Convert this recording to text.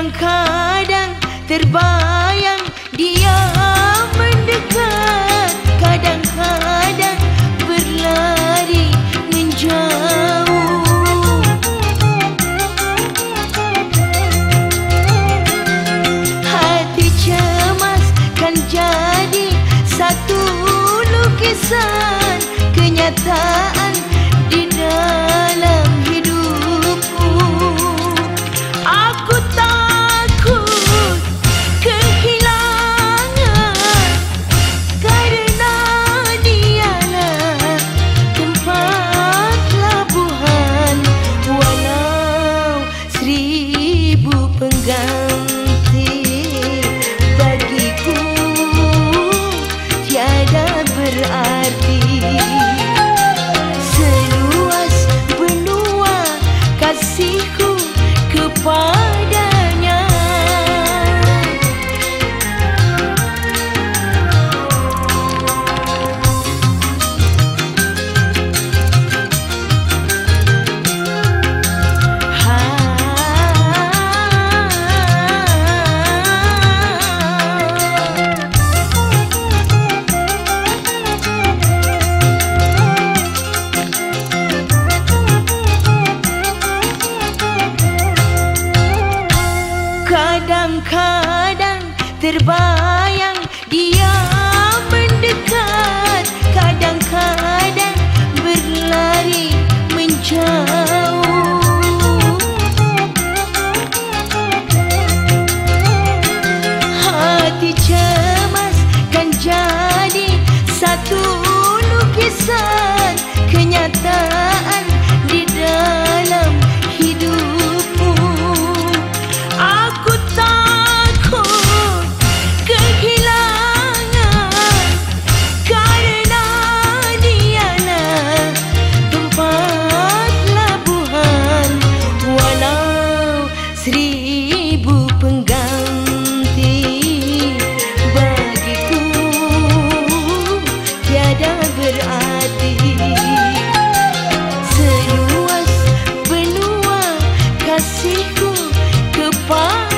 Kadang-kadang terbayang dia mendekat. Kadang-kadang berlari menjauh. Hati cemas kan jadi satu lukisan. Kenyataan di dalam gonna Terbayang kasihku kepada